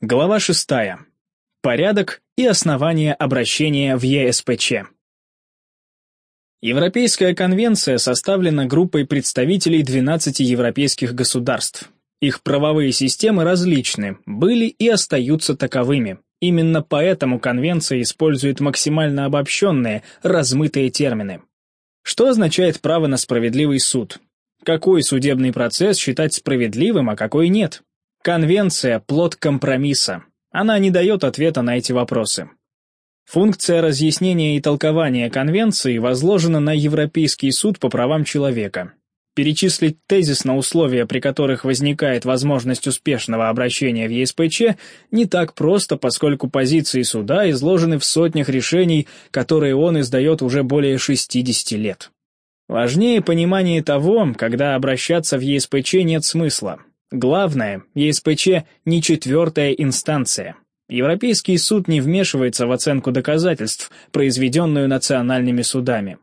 Глава 6. Порядок и основания обращения в ЕСПЧ. Европейская конвенция составлена группой представителей 12 европейских государств. Их правовые системы различны, были и остаются таковыми. Именно поэтому конвенция использует максимально обобщенные, размытые термины. Что означает право на справедливый суд? Какой судебный процесс считать справедливым, а какой нет? Конвенция – плод компромисса. Она не дает ответа на эти вопросы. Функция разъяснения и толкования конвенции возложена на Европейский суд по правам человека. Перечислить тезисно условия, при которых возникает возможность успешного обращения в ЕСПЧ, не так просто, поскольку позиции суда изложены в сотнях решений, которые он издает уже более 60 лет. Важнее понимание того, когда обращаться в ЕСПЧ нет смысла, Главное, ЕСПЧ не четвертая инстанция. Европейский суд не вмешивается в оценку доказательств, произведенную национальными судами.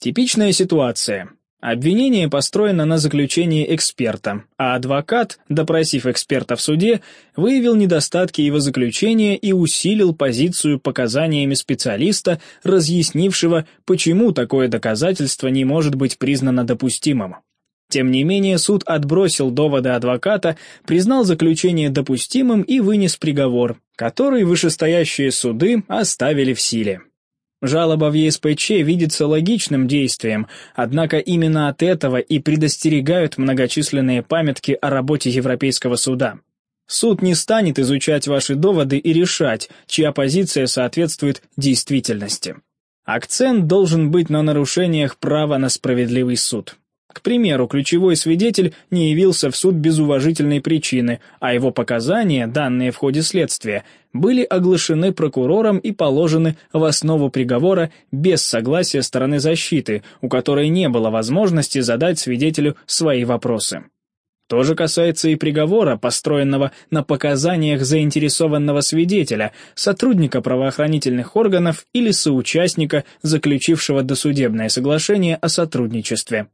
Типичная ситуация. Обвинение построено на заключении эксперта, а адвокат, допросив эксперта в суде, выявил недостатки его заключения и усилил позицию показаниями специалиста, разъяснившего, почему такое доказательство не может быть признано допустимым. Тем не менее, суд отбросил доводы адвоката, признал заключение допустимым и вынес приговор, который вышестоящие суды оставили в силе. Жалоба в ЕСПЧ видится логичным действием, однако именно от этого и предостерегают многочисленные памятки о работе Европейского суда. Суд не станет изучать ваши доводы и решать, чья позиция соответствует действительности. Акцент должен быть на нарушениях права на справедливый суд. К примеру, ключевой свидетель не явился в суд без уважительной причины, а его показания, данные в ходе следствия, были оглашены прокурором и положены в основу приговора без согласия стороны защиты, у которой не было возможности задать свидетелю свои вопросы. То же касается и приговора, построенного на показаниях заинтересованного свидетеля, сотрудника правоохранительных органов или соучастника, заключившего досудебное соглашение о сотрудничестве.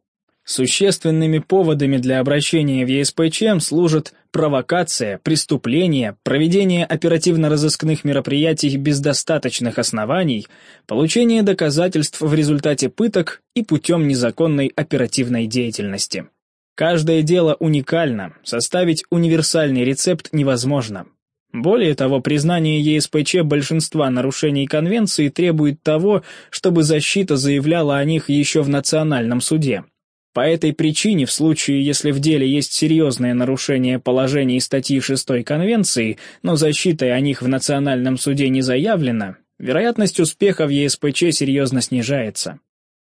Существенными поводами для обращения в ЕСПЧ служат провокация, преступление, проведение оперативно-розыскных мероприятий без достаточных оснований, получение доказательств в результате пыток и путем незаконной оперативной деятельности. Каждое дело уникально, составить универсальный рецепт невозможно. Более того, признание ЕСПЧ большинства нарушений Конвенции требует того, чтобы защита заявляла о них еще в национальном суде. По этой причине, в случае, если в деле есть серьезное нарушение положений статьи 6 Конвенции, но защитой о них в национальном суде не заявлено, вероятность успеха в ЕСПЧ серьезно снижается.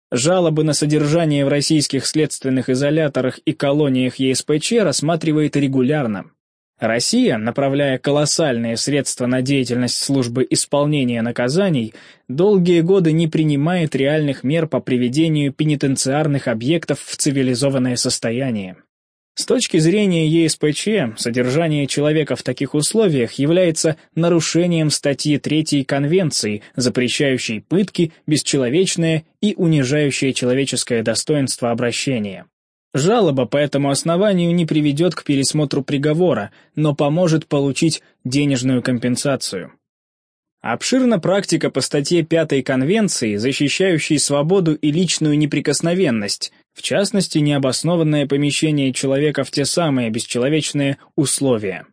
Жалобы на содержание в российских следственных изоляторах и колониях ЕСПЧ рассматривает регулярно. Россия, направляя колоссальные средства на деятельность службы исполнения наказаний, долгие годы не принимает реальных мер по приведению пенитенциарных объектов в цивилизованное состояние. С точки зрения ЕСПЧ, содержание человека в таких условиях является нарушением статьи 3 Конвенции, запрещающей пытки, бесчеловечное и унижающее человеческое достоинство обращения. Жалоба по этому основанию не приведет к пересмотру приговора, но поможет получить денежную компенсацию. Обширна практика по статье 5 Конвенции, защищающей свободу и личную неприкосновенность, в частности, необоснованное помещение человека в те самые бесчеловечные условия.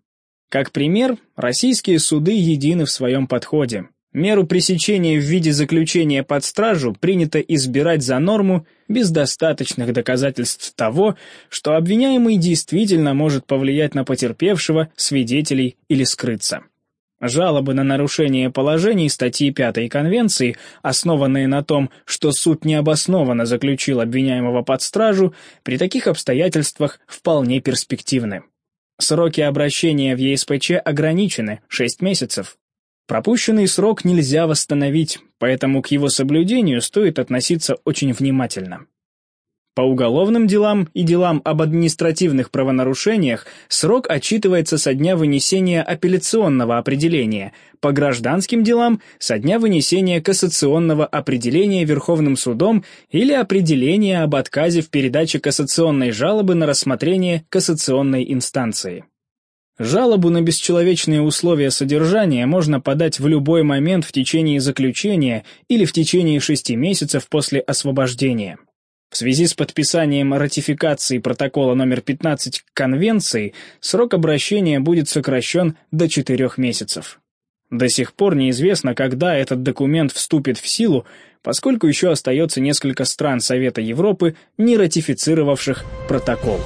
Как пример, российские суды едины в своем подходе. Меру пресечения в виде заключения под стражу принято избирать за норму без достаточных доказательств того, что обвиняемый действительно может повлиять на потерпевшего, свидетелей или скрыться. Жалобы на нарушение положений статьи 5 Конвенции, основанные на том, что суд необоснованно заключил обвиняемого под стражу, при таких обстоятельствах вполне перспективны. Сроки обращения в ЕСПЧ ограничены – 6 месяцев. Пропущенный срок нельзя восстановить, поэтому к его соблюдению стоит относиться очень внимательно. По уголовным делам и делам об административных правонарушениях срок отчитывается со дня вынесения апелляционного определения, по гражданским делам – со дня вынесения кассационного определения Верховным судом или определения об отказе в передаче кассационной жалобы на рассмотрение кассационной инстанции. Жалобу на бесчеловечные условия содержания можно подать в любой момент в течение заключения или в течение шести месяцев после освобождения. В связи с подписанием ратификации протокола номер 15 к Конвенции срок обращения будет сокращен до четырех месяцев. До сих пор неизвестно, когда этот документ вступит в силу, поскольку еще остается несколько стран Совета Европы, не ратифицировавших протокол.